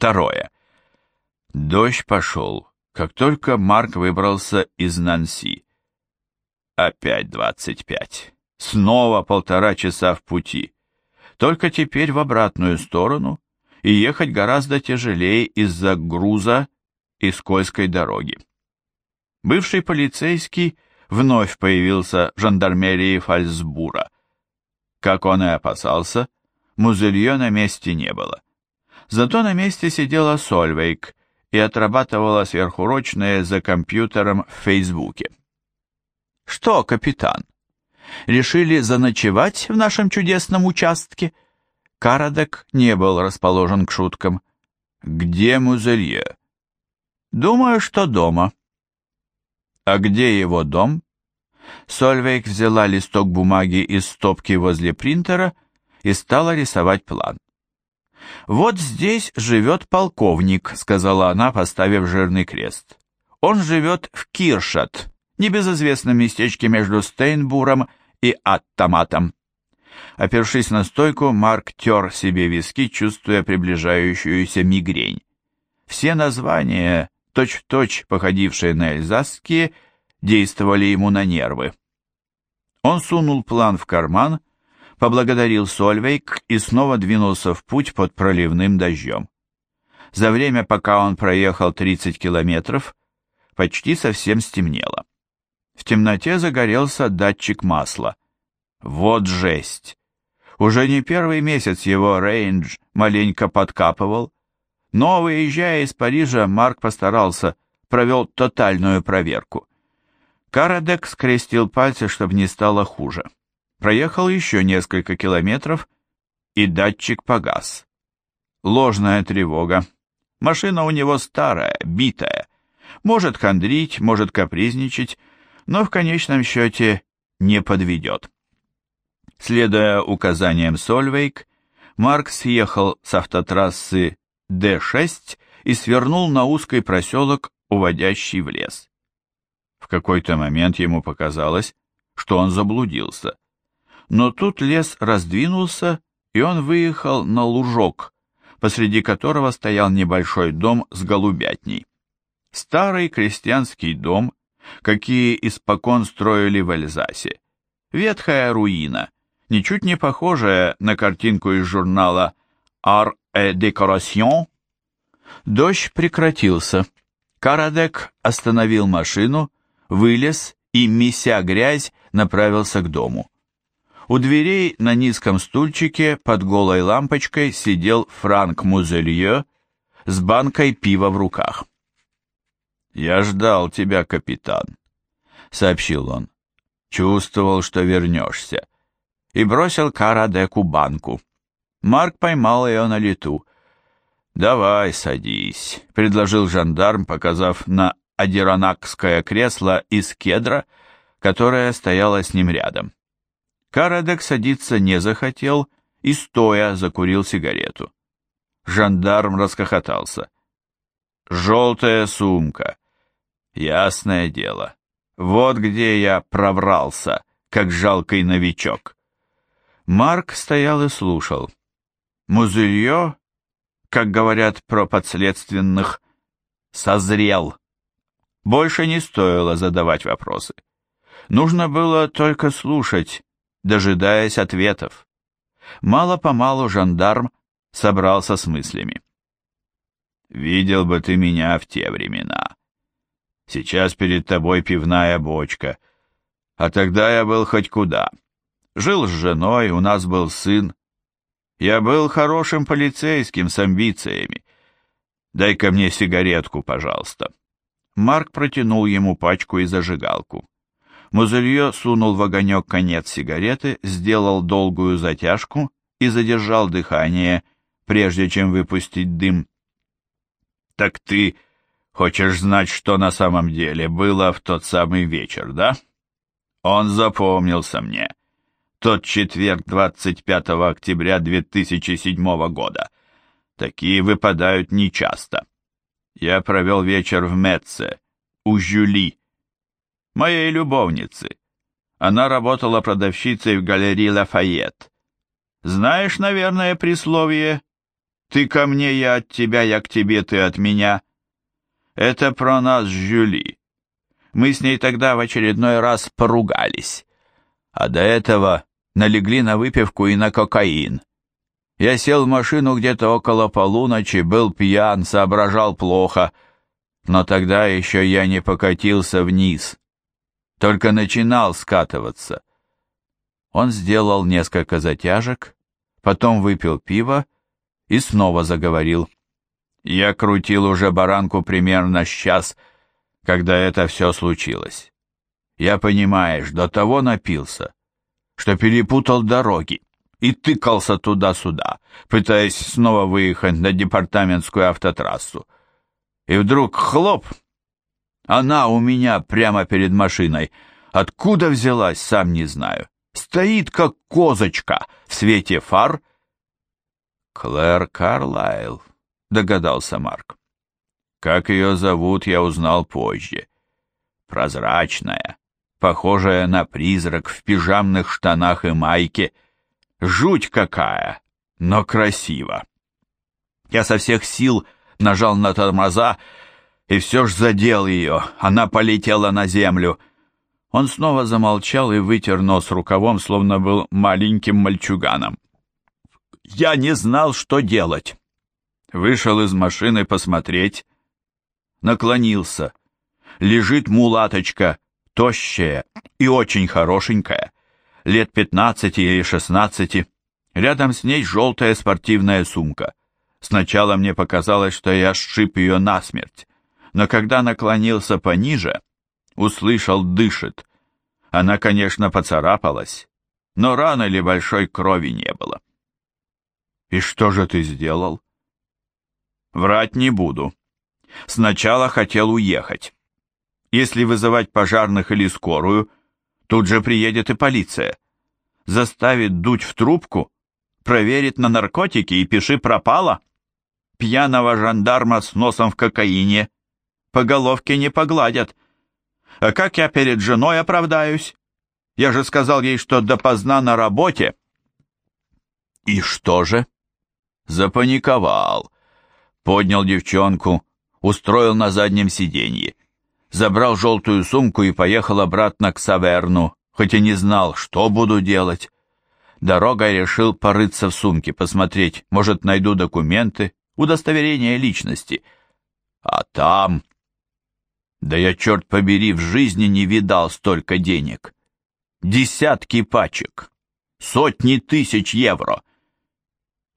Второе. Дождь пошел, как только Марк выбрался из Нанси. Опять двадцать пять. Снова полтора часа в пути. Только теперь в обратную сторону, и ехать гораздо тяжелее из-за груза и скользкой дороги. Бывший полицейский вновь появился в жандармерии Фальсбура. Как он и опасался, музелье на месте не было. Зато на месте сидела Сольвейк и отрабатывала сверхурочное за компьютером в Фейсбуке. «Что, капитан, решили заночевать в нашем чудесном участке?» Карадек не был расположен к шуткам. «Где Музелье?» «Думаю, что дома». «А где его дом?» Сольвейк взяла листок бумаги из стопки возле принтера и стала рисовать план. «Вот здесь живет полковник», — сказала она, поставив жирный крест. «Он живет в Киршат, небезызвестном местечке между Стейнбуром и Аттоматом». Опершись на стойку, Марк тер себе виски, чувствуя приближающуюся мигрень. Все названия, точь-в-точь -точь походившие на эльзасские, действовали ему на нервы. Он сунул план в карман поблагодарил Сольвейк и снова двинулся в путь под проливным дождем. За время, пока он проехал 30 километров, почти совсем стемнело. В темноте загорелся датчик масла. Вот жесть! Уже не первый месяц его рейндж маленько подкапывал, но, выезжая из Парижа, Марк постарался, провел тотальную проверку. Карадек скрестил пальцы, чтобы не стало хуже проехал еще несколько километров, и датчик погас. Ложная тревога. Машина у него старая, битая. Может хандрить, может капризничать, но в конечном счете не подведет. Следуя указаниям Сольвейк, Марк съехал с автотрассы Д6 и свернул на узкий проселок, уводящий в лес. В какой-то момент ему показалось, что он заблудился. Но тут лес раздвинулся, и он выехал на лужок, посреди которого стоял небольшой дом с голубятней. Старый крестьянский дом, какие испокон строили в Эльзасе. Ветхая руина, ничуть не похожая на картинку из журнала «Ар et Decoration». Дождь прекратился. Карадек остановил машину, вылез и, меся грязь, направился к дому. У дверей на низком стульчике под голой лампочкой сидел Франк Музелье с банкой пива в руках. «Я ждал тебя, капитан», — сообщил он. «Чувствовал, что вернешься». И бросил Карадеку банку. Марк поймал ее на лету. «Давай, садись», — предложил жандарм, показав на адиронакское кресло из кедра, которое стояло с ним рядом. Карадек садиться не захотел и стоя закурил сигарету. Жандарм раскохотался. «Желтая сумка. Ясное дело. Вот где я проврался, как жалкий новичок». Марк стоял и слушал. Музылье, как говорят про подследственных, созрел. Больше не стоило задавать вопросы. Нужно было только слушать, дожидаясь ответов. Мало-помалу жандарм собрался с мыслями. «Видел бы ты меня в те времена. Сейчас перед тобой пивная бочка. А тогда я был хоть куда. Жил с женой, у нас был сын. Я был хорошим полицейским с амбициями. Дай-ка мне сигаретку, пожалуйста». Марк протянул ему пачку и зажигалку. Музылье сунул в огонек конец сигареты, сделал долгую затяжку и задержал дыхание, прежде чем выпустить дым. «Так ты хочешь знать, что на самом деле было в тот самый вечер, да?» «Он запомнился мне. Тот четверг 25 октября 2007 года. Такие выпадают нечасто. Я провел вечер в Метце, у Жюли» моей любовницы. Она работала продавщицей в галерее Лафайет. Знаешь, наверное, присловие «Ты ко мне, я от тебя, я к тебе, ты от меня». Это про нас, с Жюли. Мы с ней тогда в очередной раз поругались. А до этого налегли на выпивку и на кокаин. Я сел в машину где-то около полуночи, был пьян, соображал плохо, но тогда еще я не покатился вниз. Только начинал скатываться. Он сделал несколько затяжек, потом выпил пиво и снова заговорил. Я крутил уже баранку примерно час, когда это все случилось. Я, понимаешь, до того напился, что перепутал дороги и тыкался туда-сюда, пытаясь снова выехать на департаментскую автотрассу. И вдруг хлоп, она у меня прямо перед машиной. Откуда взялась, сам не знаю. Стоит, как козочка, в свете фар. Клэр Карлайл, догадался Марк. Как ее зовут, я узнал позже. Прозрачная, похожая на призрак в пижамных штанах и майке. Жуть какая, но красиво. Я со всех сил нажал на тормоза, и все ж задел ее, она полетела на землю. Он снова замолчал и вытер нос рукавом, словно был маленьким мальчуганом. «Я не знал, что делать!» Вышел из машины посмотреть. Наклонился. Лежит мулаточка, тощая и очень хорошенькая, лет пятнадцати или шестнадцати. Рядом с ней желтая спортивная сумка. Сначала мне показалось, что я сшиб ее насмерть но когда наклонился пониже, услышал дышит. Она, конечно, поцарапалась, но раны ли большой крови не было. «И что же ты сделал?» «Врать не буду. Сначала хотел уехать. Если вызывать пожарных или скорую, тут же приедет и полиция. Заставит дуть в трубку, проверит на наркотики и пиши пропало. Пьяного жандарма с носом в кокаине по головке не погладят. А как я перед женой оправдаюсь? Я же сказал ей, что допоздна на работе. И что же? Запаниковал. Поднял девчонку, устроил на заднем сиденье. Забрал желтую сумку и поехал обратно к Саверну, хоть и не знал, что буду делать. Дорога решил порыться в сумке, посмотреть, может, найду документы, удостоверение личности. А там да я, черт побери, в жизни не видал столько денег. Десятки пачек, сотни тысяч евро.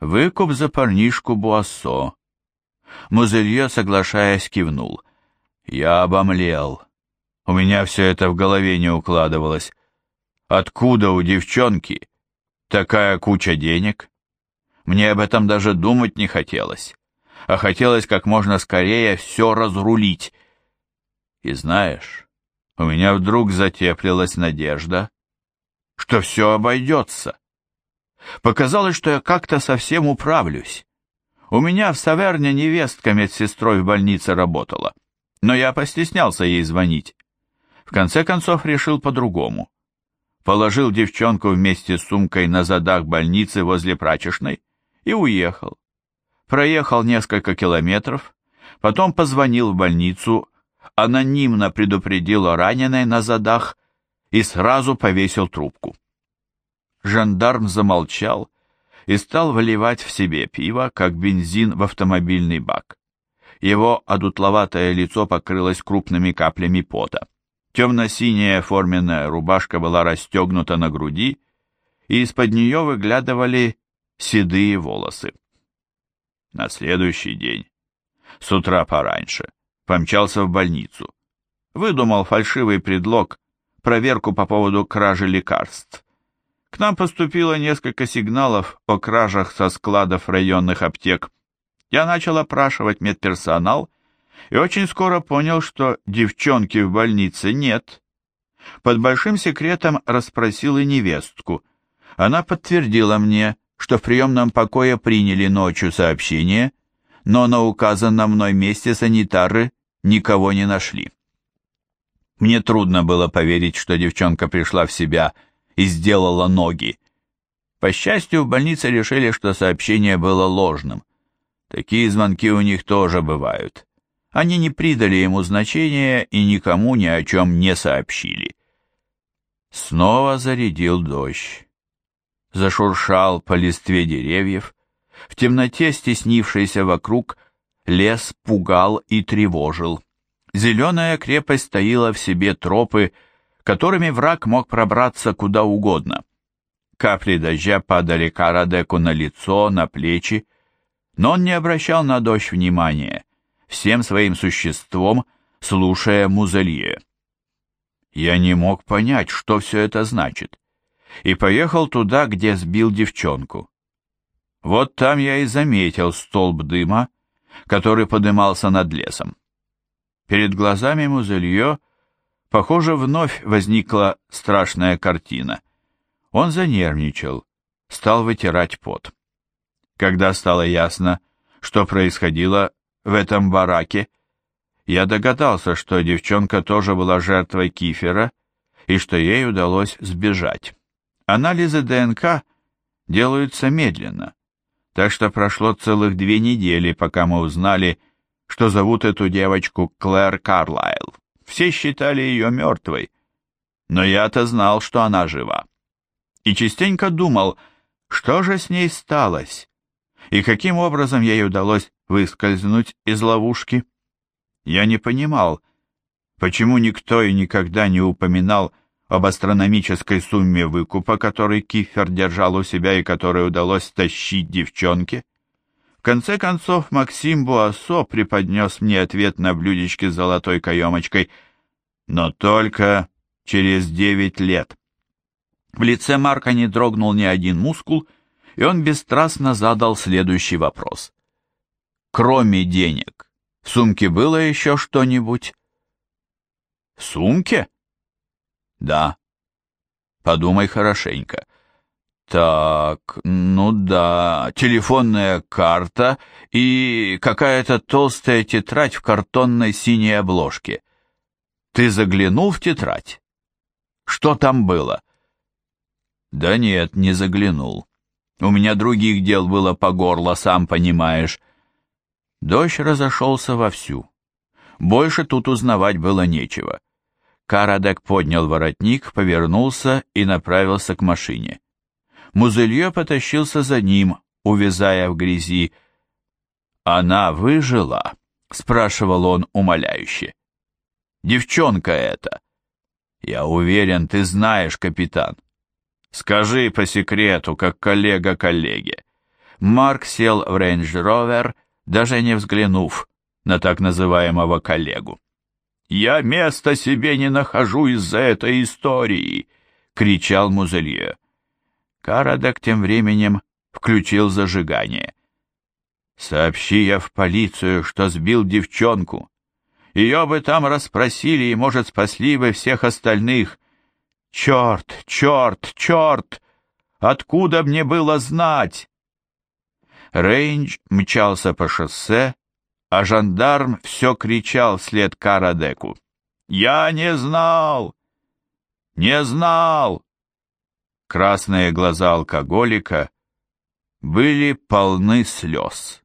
Выкуп за парнишку Буассо. Музелье, соглашаясь, кивнул. Я обомлел. У меня все это в голове не укладывалось. Откуда у девчонки такая куча денег? Мне об этом даже думать не хотелось, а хотелось как можно скорее все разрулить, и знаешь, у меня вдруг затеплилась надежда, что все обойдется. Показалось, что я как-то совсем управлюсь. У меня в Саверне невестка медсестрой в больнице работала, но я постеснялся ей звонить. В конце концов решил по-другому. Положил девчонку вместе с сумкой на задах больницы возле прачечной и уехал. Проехал несколько километров, потом позвонил в больницу, анонимно предупредил о раненой на задах и сразу повесил трубку. Жандарм замолчал и стал вливать в себе пиво, как бензин в автомобильный бак. Его одутловатое лицо покрылось крупными каплями пота. Темно-синяя форменная рубашка была расстегнута на груди, и из-под нее выглядывали седые волосы. На следующий день, с утра пораньше, помчался в больницу. Выдумал фальшивый предлог, проверку по поводу кражи лекарств. К нам поступило несколько сигналов о кражах со складов районных аптек. Я начал опрашивать медперсонал и очень скоро понял, что девчонки в больнице нет. Под большим секретом расспросил и невестку. Она подтвердила мне, что в приемном покое приняли ночью сообщение – но на указанном мной месте санитары никого не нашли. Мне трудно было поверить, что девчонка пришла в себя и сделала ноги. По счастью, в больнице решили, что сообщение было ложным. Такие звонки у них тоже бывают. Они не придали ему значения и никому ни о чем не сообщили. Снова зарядил дождь. Зашуршал по листве деревьев, в темноте, стеснившийся вокруг, лес пугал и тревожил. Зеленая крепость стоила в себе тропы, которыми враг мог пробраться куда угодно. Капли дождя падали Карадеку на лицо, на плечи, но он не обращал на дождь внимания, всем своим существом слушая Музелье. Я не мог понять, что все это значит, и поехал туда, где сбил девчонку. Вот там я и заметил столб дыма, который подымался над лесом. Перед глазами Музелье, похоже, вновь возникла страшная картина. Он занервничал, стал вытирать пот. Когда стало ясно, что происходило в этом бараке, я догадался, что девчонка тоже была жертвой кифера и что ей удалось сбежать. Анализы ДНК делаются медленно так что прошло целых две недели, пока мы узнали, что зовут эту девочку Клэр Карлайл. Все считали ее мертвой, но я-то знал, что она жива. И частенько думал, что же с ней сталось, и каким образом ей удалось выскользнуть из ловушки. Я не понимал, почему никто и никогда не упоминал об астрономической сумме выкупа, который Кифер держал у себя и который удалось тащить девчонке. В конце концов, Максим Буассо преподнес мне ответ на блюдечке с золотой каемочкой, но только через девять лет. В лице Марка не дрогнул ни один мускул, и он бесстрастно задал следующий вопрос. «Кроме денег, в сумке было еще что-нибудь?» «В сумке?» Да. Подумай хорошенько. Так, ну да, телефонная карта и какая-то толстая тетрадь в картонной синей обложке. Ты заглянул в тетрадь? Что там было? Да нет, не заглянул. У меня других дел было по горло, сам понимаешь. Дождь разошелся вовсю. Больше тут узнавать было нечего. Карадек поднял воротник, повернулся и направился к машине. Музылье потащился за ним, увязая в грязи. «Она выжила?» — спрашивал он умоляюще. «Девчонка эта!» «Я уверен, ты знаешь, капитан. Скажи по секрету, как коллега коллеге». Марк сел в Range Rover, даже не взглянув на так называемого коллегу. «Я места себе не нахожу из-за этой истории!» — кричал Музелье. Карадак тем временем включил зажигание. «Сообщи я в полицию, что сбил девчонку. Ее бы там расспросили и, может, спасли бы всех остальных. Черт, черт, черт! Откуда мне было знать?» Рейндж мчался по шоссе, а жандарм все кричал вслед Карадеку. «Я не знал! Не знал!» Красные глаза алкоголика были полны слез.